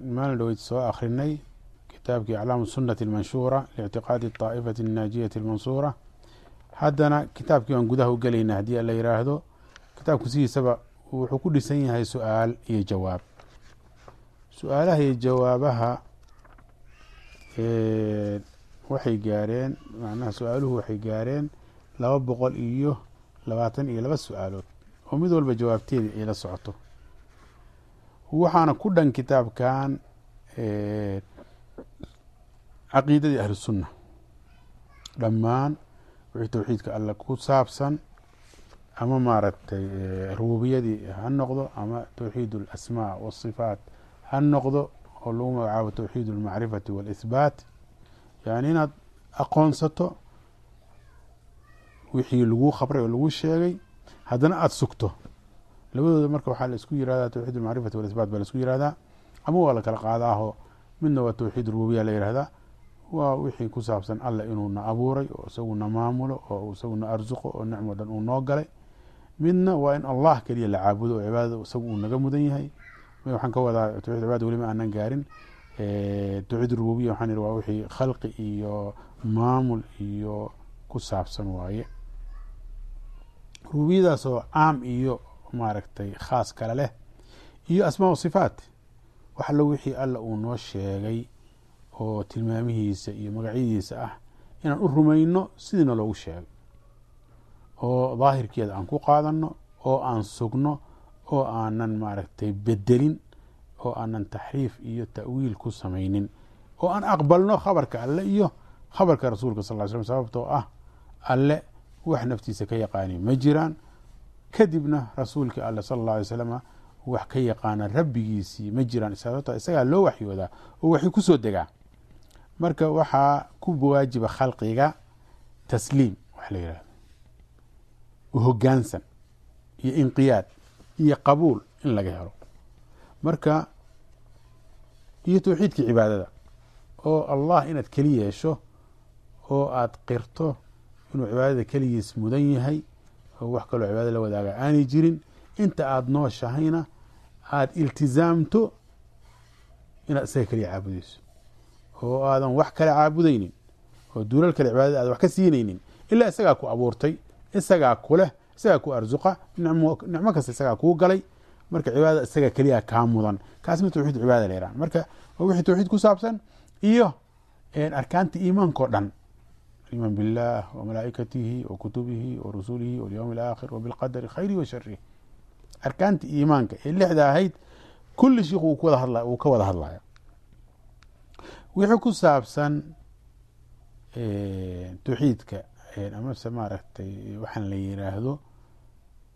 maalin dhaweyd soo akrinay kitaabkii aclaamu sunati اlmanshuura liictiqaadi طaa'ifati الnaajiyati اlmansuura haddana kitaabkii aan gudaha u gelayna haddii la yiraahdo kitaabku sidiisaba wuxuu ku dhisan yahay su-aal iyo jawaab su-aalaha iyo jawaabaha waxay gaareen macnaha su-aaluhu waxay gaareen laba boqol iyo labaatan iyo laba su-aalood oo mid walba jawaabteedii ay la socoto waxaana ku dhan kitaabkan caqiidadii ahlusunna dhammaan wixii towxiidka alle ku saabsan ama maaragtay rububiyadii ha noqdo ama towxiid alasmaa waasifaat ha noqdo oo lagu magacaabo towxiid almacrifati waalisbaat yani inaad aqoonsato wixii lagu khabray oo lagu sheegay haddana aada sugto labadooda marka waxaa la isku yirahdaa towxiid almacrifati walisbaat baa la isku yirahdaa ama waa la kala qaadaaho midna waa towxiid rububiya la yihahdaa waa wixii ku saabsan alla inuuna abuuray oo isaguna maamulo oo isaguna arsuqo oo nicmo dhan uu noo galay. Midna waa in allah keliya la caabudo oo cibaadada isagu uu naga mudan yahay. Waxaan ka wadaa towxid cibaada weli ma aanan gaarin. Towxiid rububiya waxaan yihi waa wixii khalqi iyo maamul iyo ku saabsan waaye. Rububiyadaas oo caam iyo maaragtay khaas kale leh. Iyo asmaa sifaat. Wax allo wixii alla uu noo sheegay oo tilmaamihiisa iyo magacyadiisa ah inaan u rumayno sidiina loogu sheegay. Oo daahirkeeda aan ku qaadano oo aan sugno oo aanan maaragtay bedelin oo aanan taxriif iyo ta'wiil ku samaynin. Oo aan aqbalno khabarka alle iyo khabarka rasuulka sal ly slm sababtoo ah alle wax naftiisa ka yaqaani ma jiraan kadibna rasuulkii alle sala alla alay slama wax ka yaqaana rabbigiisii ma jiraan sababto isagaa loo waxyoodaa oo waxay ku soo degaa marka waxaa ku waajiba khalqiga tasliim wax la yihahdo hogaansan iyo inqiyaad iyo qabuul in laga helo. Marka iyo towxiidkii cibaadada oo allah inaad keli yeesho oo aada qirto inuu cibaadada keligiis mudan yahay oo wax kaloo cibaada la wadaaga. Aanay jirin. Inta aada nooshahayna aada iltizaamto inaad isaga keliya caabudeyso oo aadan wax kale caabudeynin oo duulal kale cibaadada aadan wax ka siinaynin ilaa isagaa ku abuurtay isagaa kuleh isagaa ku arsuqa nicmo kasta isagaa kuu galay. Marka cibaadada isaga keliya kaa mudan. Kaasma towxiid cibaada la yihah marka waa wixii towxiid ku saabsan iyo arkaanta iimaanka dhan iman biاllah wmalaaikatihi wakutubihi warusulihi walyowm اlaakhir wabilqadari khayrihi wa sharihi arkaanta iimaanka ee lixda ahayd kulli shiik uu ka wada hadlaya wixii ku saabsan towxiidka amase maaragtay waxaan la yiraahdo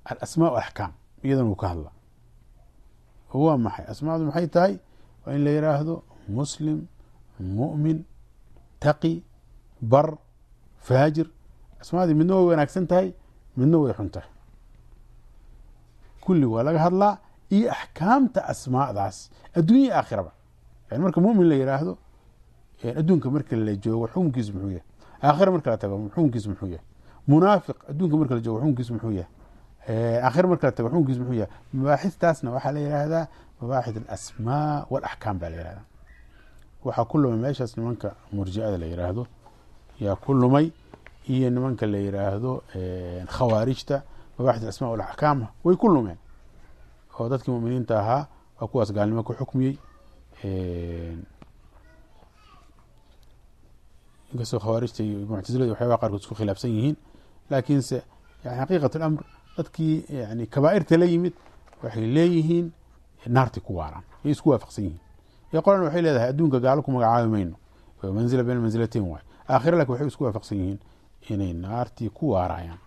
alasmaa axkaam iyadan uu ka hadla waa maxay asmaadu maxay tahay waa in la yiraahdo muslim mu'min taqi bar faajir asmaadii midna way wanaagsan tahay midna way xun tahay. Kulli waa laga hadlaa iyo axkaamta asmaadaas adduunya aakhiraba yani marka mumin la yiraahdo adduunka marka la joogo xukunkiisu muxuu yahay. Aakhira marka la tago xukunkiisu muxuu yahay. Munaafiq adduunka marka la joogo xukunkiisu muxuu yahay. Aakhira marka la tago xukunkiisu muxuu yahay. Mabaaxistaasna waxaa la yihahdaa mabaaxith alasmaa walaxkaam baa la yihahdaa waxaa ku lumay meeshaas nimanka murjicada la yiraahdo yaa ku lumay. Iyo nimanka la yiraahdo khawaarijta alasmaa walaxkaam way ku lumeen. Oo dadkii muminiinta ahaa waa kuwaas gaalnimo ku xukmiyey. Inkastoo khawaarijta iyo muctasilada waxyaabaa qaarkood isku khilaafsan yihiin laakiinse yani xaqiiqat alamr dadkii yani kabaa'irta la yimid waxay leeyihiin naartay ku waaraan yay isku waafaqsan yihiin. Iyo qolan waxay leedahay adduunka gaalo ku magacaabi mayno. Manzila bayna manzilateyn waay aakhira laakiin waxay isku waafaqsan yihiin inay naartii ku waarayaan.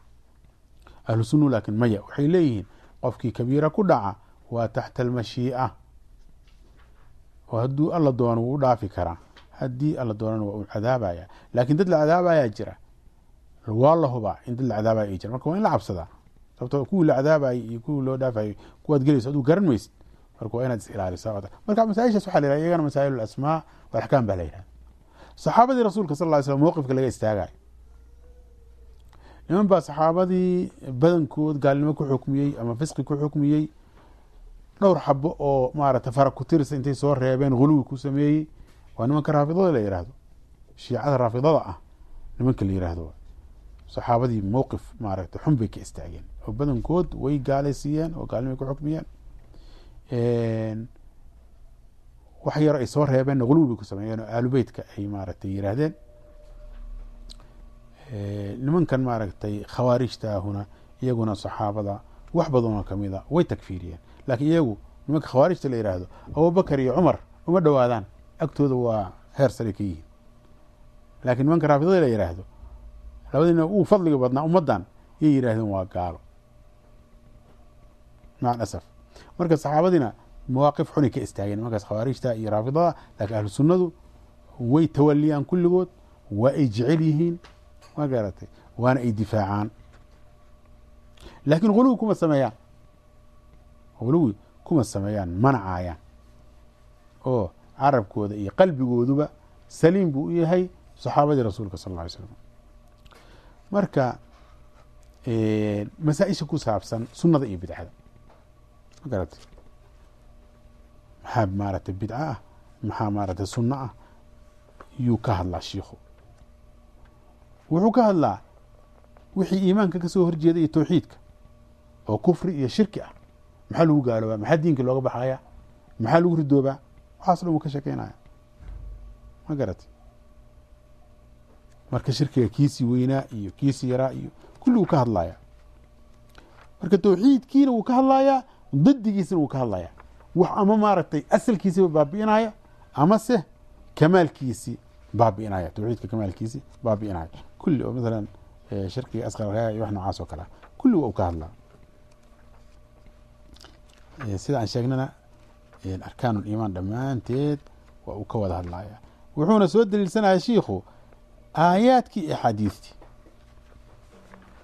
Ahlu sunu laakin maya waxay leeyihiin qofkii kabiira ku dhaca waa taxta almashii'a. Oo hadduu alla doono wuu u dhaafi karaa haddii alla doonana waa uu cadaabaya. Laakiin dad la cadaabayaa jira waa la hubaa in dad la cadaabaya ay jira marka waa in la cabsadaa sababto kuwii la cadaabayay iyo kuwii loo dhaafayay kuwaad gelayso aduu garan maysid marka waa inaad is ilaalisa marka masaaishaas waxa la yihahda iyagana masaa'il alasmaa walaxkaam baa la yihahda saxaabadii rasuulka sal ly slam mowqifka laga istaagayo niman baa saxaabadii badankood gaalnimo ku xukmiyey ama fisqi ku xukmiyey dhowr xabo oo maarata fara ku tirsa intay soo reebeen huluwi ku sameeyey. Waa nimanka raafidada la yihahdo shiicada raafidada ah nimanka la yihahdo saxaabadii mowqif maaragta xun bay ka istaageen. Oo badankood way gaalaysiiyeen oo gaalnimay ku xukmiyeen wax yaro ay soo reebeenna huluwi bay ku sameeyeen oo aalubeytka ay maaragtay yihaahdeen nimankan maaragtay khawaarijtaahuna iyaguna saxaabada wax badanoo kamida way takfiiriyeen. Laakiin iyagu nimanka khawaarijta la yihahdo abubakar iyo cumar uma dhowaadaan agtooda waa heer sare ka yihiin. Laakiin nimanka raafidada la yihahdo labadiina uu fadliga badnaa ummaddan yay yidhahdeen waa gaalo. Maca marka saxaabadiina mawaaqif xunay ka istaageen nimankaas khawaarijta iyo raafidada laakiin ahlu sunnadu way tawaliyaan kulligood waa ay jecel yihiin ma garatay waana ay difaacaan laakiin huluwi kuma sameeyaan huluwi kuma sameeyaan manacaayaan oo carabkooda iyo qalbigooduba saliim buu u yahay saxaabadii rasuulka sal ly slam marka masaa-isha ku saabsan sunnada iyo bidcada ma garatay maxaa maaragtay bidco ah maxaa maaragtay sunno ah yuu ka hadlaa shiikhu. Wuxuu ka hadlaa wixii iimaanka ka soo horjeeda iyo towxiidka oo kufri iyo shirki ah. Maxaa lagu gaaloobaa? Maxaa diinka looga baxaya maxaa lagu ridoobaa? Waxaas dhan wuu ka sheekeynaya ma garatay marka shirkiga kiisii weynaa iyo kiisii yaraa iyo kulli wuu ka hadlaya marka towxiidkiina wuu ka hadlayaa dadigiisina wuu ka hadlayaa wax ama maaragtay asalkiisiba baabi'inaya amase kamaalkiisi baabi'inaya towxiidka kamaalkiisi baabi'inaya. Kulli oo masalan shirkiga asqarka iyo wax noocaas oo kalea kulli waa uu ka hadlaa. Sida aan sheegnana arkaan ulimaan dhammaanteed waa uu ka wada hadlaya wuxuuna soo daliilsanaya shiikhu aayaadkii iyo axaadiistii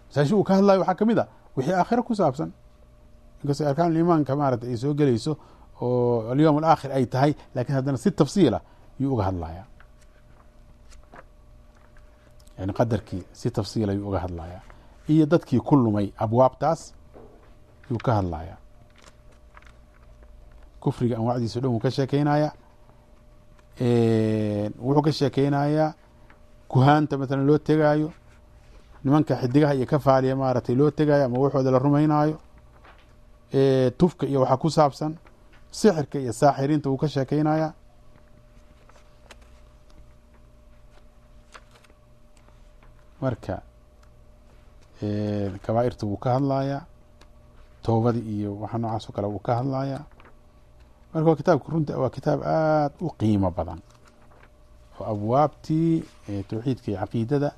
masaashi uu ka hadlayo waxaa ka mid a wixii aakhira ku saabsan. Inkastoo arkaan ulimaanka maarata ay soo gelayso oo alyowm alaakhir ay tahay lakiin haddana si tafsiila yuu uga hadlaya yani qadarkii si tafsiila yuu uga hadlaya iyo dadkii ku lumay abwaabtaas yuu ka hadlaya kufriga anwaacdiisa dhan wuu ka sheekeynaya wuxuu ka sheekeynayaa kuhaanta maalan loo tegaayo nimanka xidigaha iyo ka faaliya maaragtay loo tegaayo ama waxooda la rumaynaayo. Tufka iyo waxaa ku saabsan sixirka iyo saaxiriinta wuu ka sheekeynaya marka kabaa'irta wuu ka hadlayaa toobadii iyo waxa noocaas oo kale wuu ka hadlayaa marka waa kitaabka runta waa kitaab aada u qiimo badan oo abwaabtii towxiidka iyo caqiidada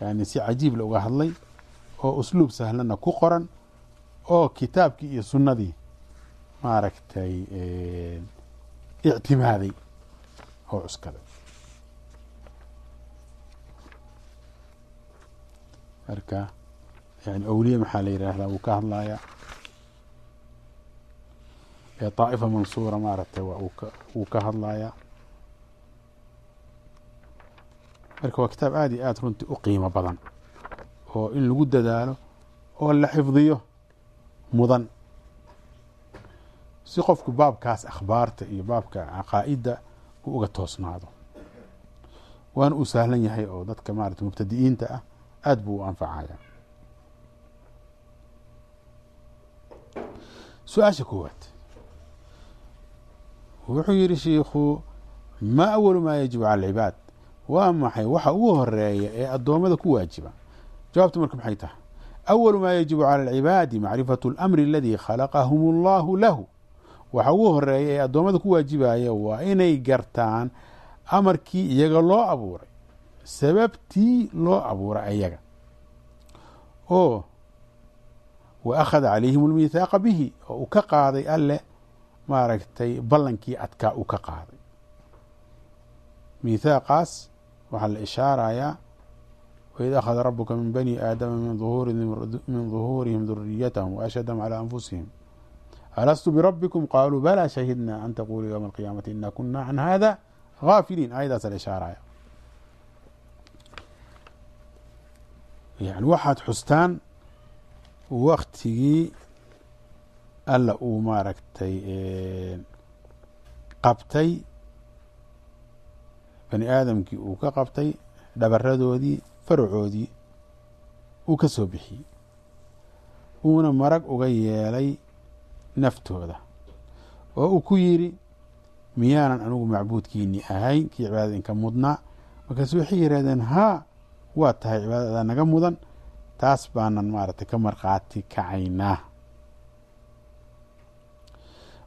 yani si cajiib la uga hadlay oo usluub sahlanna ku qoran oo kitaabkii iyo sunnadii maaragtay ictimaaday oo cuskaday marka yani awliye maxaa la yidhaahdaa wuu ka hadlayaa. طaa'ifa mansuura maaragtay wuu ka hadlayaa. Marka waa kitaab aada iyo aada runtii u qiimo badan oo in lagu dadaalo oo la xifdiyo mudan si qofku baabkaas akhbaarta iyo baabka caqaa'idda uu uga toosnaado. Waana uu sahlan yahay oo dadka maarata mubtadi'iinta ah aada buu u anfacaya su'aasha koowaad. Wuxuu yihi shiikhu ma awalu maa yajibu cala alcibaad waa maxay waxa ugu horreeya ee addoommada ku waajiba? Jawaabtu marka maxay tahay? Awalu maa yajibu cala alcibaadi macrifatu اlamri aladii khalaqahum allahu lahu waxa ugu horreeya ee addoommada ku waajibaya waa inay gartaan amarkii iyaga loo abuuray sababtii loo abuuray ayaga. Oo wa akhada calayhim اlmithaaqa bihi oo uu ka qaaday alle maaragtay ballankii adkaa uu ka qaaday. Miithaaqaas waxaa la ishaarayaa waid akhada rabuka min bani aadama min duhuurihim duriyatahum waashhadahum calى anfusihim alastu birabbikum qaaluu balaa shahidna an taquluu ywma alqiyaamati ina kuna can hada gaafiliin ayadaasa la ishaaraya yani waxaad xustaan waktigii alla uu maaragtay qabtay bani aadamkii uu ka qabtay dhabaradoodii faracoodii uu ka soo bixiyey uuna marag uga yeelay naftooda oo uu ku yidhi miyaanan anigu macbuudkiinii ahayn kii cibaadada inka mudnaa markaasu waxay yidhahdeen haa waa tahay cibaadada naga mudan taas baanan maaragtay ka markhaati kacaynaa.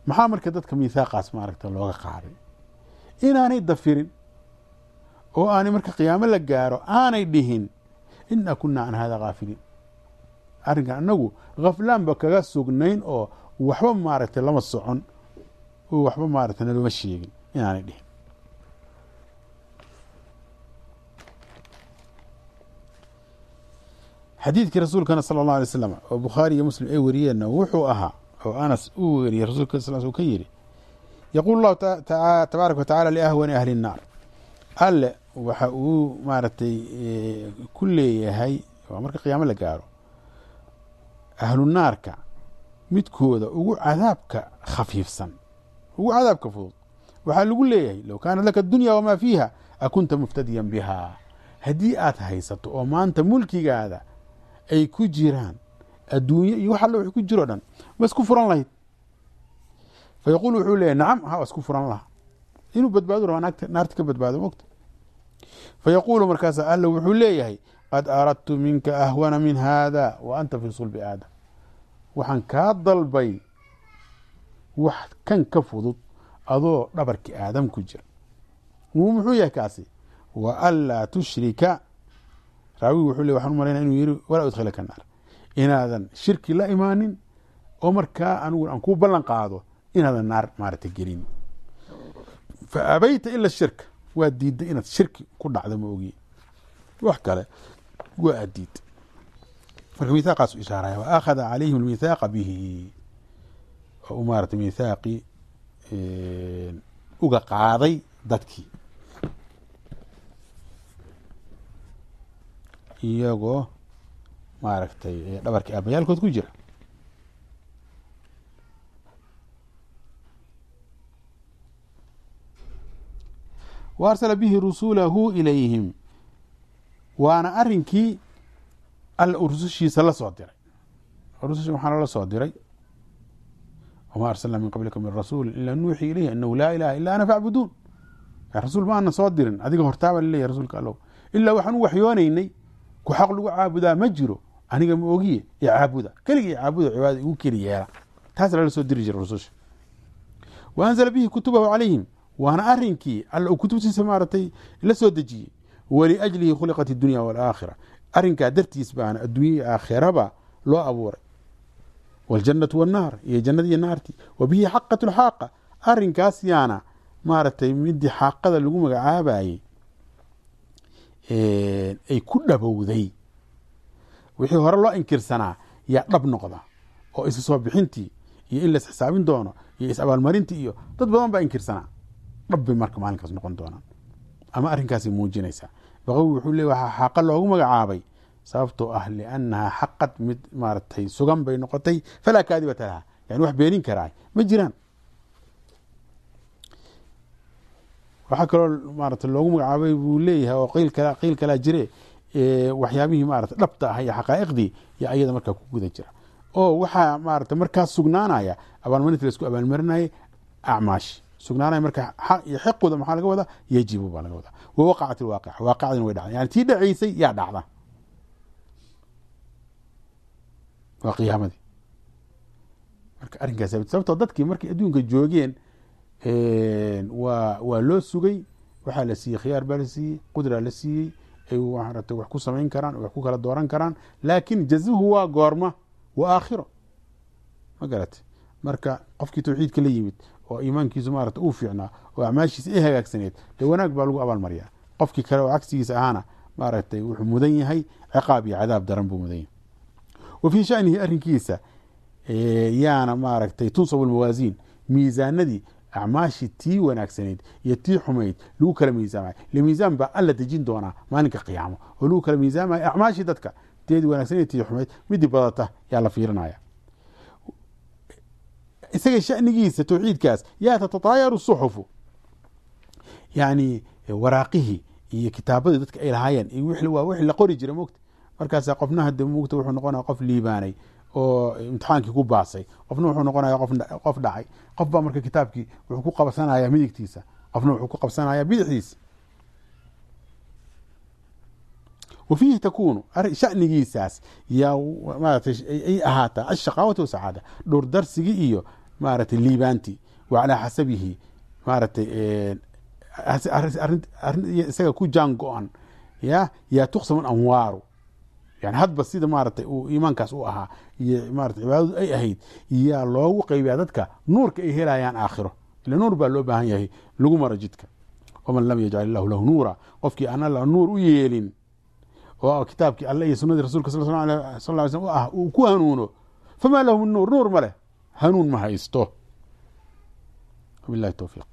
Maxaa marka dadka miithaaqaas maaragta looga qaaday? Inaanay dafirin oo aanay marka qiyaamo la gaaro aanay dhihin ina kunaa can hada kaafiliin arrinkan anagu khaflaanba kaga sugnayn oo waxba maaragtay lama socon. Oo waxba maaragtay naloma sheegin. Inaanay dhihin. Xadiidkii rasuulkana sala allah alay slam oo bukhaari iyo muslim ay wariyeenna wuxuu ahaa oo anas uu weriyey rasulka sal uu ka yidhi yaquulu llahu tabaaraka watacala liahwani ahli nnaar alle waxa uu maaragtay ku leeyahay waa marka qiyaamo la gaaro ahlu naarka midkooda ugu cadaabka khafiifsan ugu cadaabka fudud. Waxaa lagu leeyahay low kaanat laka dunya wamaa fiiha akunta muftadiyan bihaa haddii aad haysato oo maanta mulkigaada ay ku jiraan adduunye iyo wax alle wx ku jiro dhan ma isku furan lahayd? Fa wuxuu leeyahy nacam ha isku furan laha inuu badbaado rabaa naarta ka badbaado mogta fa markaasa alla wuxuu leeyahay qad aradtu minka ahwana min hada wa anta fii sulbi aadam waxaan kaa dalbay wax kan ka fudud adoo dhabarki aadam ku jira. Wuu muxuu yahay kaasi? Wa anlaa tushrika. Raawigu wuxuu le waxaan u malaynaya inuu yiri walaa udkhilaka naar inaadan shirki la imaanin oo markaa anigu aan kuu ballan qaado inaadan naar maarata gelin. Fa abayta ila shirka. Waa diidday inaad shirki ku dhacdo ma ogiye wax kale waa aad diid marka mithaaqaasu ishaaraya wa calayhim almithaaqa bihi oo u maarata mithaaqii uga qaaday dadkii iyagoo maaragtay dhabarkii aabayaalkood ku jira wa arsala bihi rusulahu ilayhim waana arinkii alla uu rusushiisa la soo diray. Rususha waxaa lala soo diray. Wma arsalna min qablika min rasuuli ila nuuxii ilayhi anahu laa ilaha ila ana facbuduun rasuul ma ana soo dirin. Adiga hortaaba laleeyahy rasuulka allow. Ilaa waxaan u waxyoonaynay ku xaq lagu caabudaa ma jiro. Aniga ma ogiye ee caabuda. Keliga caabuda cibaadada igu keli yeela. Taas lala soo diri jira rususha wa anzala bihi kutubahu calayhim. Waana arinkii alla uu kutubtiisa maaratay la soo dejiyey. Waliajlihi khuliqat اdunya wاlaakhira arinkaa dartiis baana adduunya aakhiraba loo abuuray. Wاljannatu wاnnaar iyo jannadii iyo naartii. Wa bihi xaqat lxaaqa arinkaas yaana maaragtay midii xaaqada lagu magacaabayey ay ku dhabowday. Wixii hore loo inkirsanaa yaa dhab noqda oo isa soo bixintii iyo in la isxisaabin doono iyo is abaalmarintii iyo dad badan baa inkirsanaa dhab bay marka maalinkaas noqon doonaan. Ama arrinkaasay muujinaysaa baqawi wuxuu leey waxaa xaaqa loogu magacaabay sababtoo ah liannahaa xaqad mid maaragtay sugan bay noqotay falaa kaadibata laha. Yani wax beenin karaa ma jiraan. Waxaa kaloo maarata loogu magacaabay buu leeyahay oo qiil kala qiil kalaa jire waxyaabihii maarata dhabta ah iyo xaqaa'iqdii iyo ayada markaa ku guda jira. Oo waxaa maarata markaas sugnaanaya abaalmarinta la isku abaalmarinayay acmaashi sugnaanaya marka iyo xiqooda maxaa laga wadaa? Yajibu baa laga wadaa. Wa waqacat ilwaaqica waaqicdina way dhacda yani tii dhacaysay yaa dhacda. Waa qiyaamadii marka arrinkaas sababtoo dadkii markay adduunka joogeen waa waa loo sugay waxaa la siiyey khiyaar baa la siiyey qudraa la siiyey ay maarata wax ku samayn karaan wax ku kala dooran karaan laakin jazuhu waa goorma wa aakhiro. Ma garate marka qofkii tawxiidka la yimid oo iimaankiisu maarata uu fiicnaa oo acmaashiisa ay hagaagsaneed dee wanaag baa lagu abaalmariyaa. Qofkii kale oo cagsigiisa ahaana maaragtay wuxuu mudan yahay ciqaab iyo cadaab daran buu mudan yahay. Wa fii shanihi arrinkiisa yaana maaragtay tunsabu lmawaasiin miisaanadii acmaashii tii wanaagsaneyd iyo tii xumayd lagu kala miisaamay. Ile miisaan baa alla dejin doonaa maalinka qiyaamo oo lagu kala miisaamaya acmaashii dadka teedii wanaagsaneyd tii xumayd midii badata yaa la fiirinaya isaga shanigiisa towxiidkaas yaa tatataayaru suxufu. Yani waraaqihii iyo kitaabadii dadka ay lahaayeen waa wixii la qori jira mogta markaasa qofna hade mogta wuxuu noqonaya qof liibaanay oo imtixaankii ku baasay. Qofna wuxuu noqonaya qof dhacay. Qof baa marka kitaabkii wuxuu ku qabsanaya midigtiisa. Qofna wuxuu ku qabsanaya bidixdiisa. Wa fiihi takuunu shanigiisaas yaa maarata ay ahaataa ashaqaawatu wasacaada dhowr darsigii iyo maaragtay liibaantii wa calaa xasabihi maaragtay isaga ku jaan go-an ya yaa tuqsamu anwaaru yani hadba sida maaragtay uu iimaankaas u ahaa iyo maarata cibaadadu ay ahayd yaa loogu qaybiyaa dadka nuurka ay helayaan aakhiro. Ila nuur baa loo baahan yahay lagu maro jidka waman lam yajcal illahu lahu nuura qofkii aan alla nuur u yeelin oo kitaabkii alle iyo sunadii rasulka sal ly slm u ah uu ku hanuuno famaa lahu min nuur nuur ma leh hanuun ma haysto wabilahi towfiiq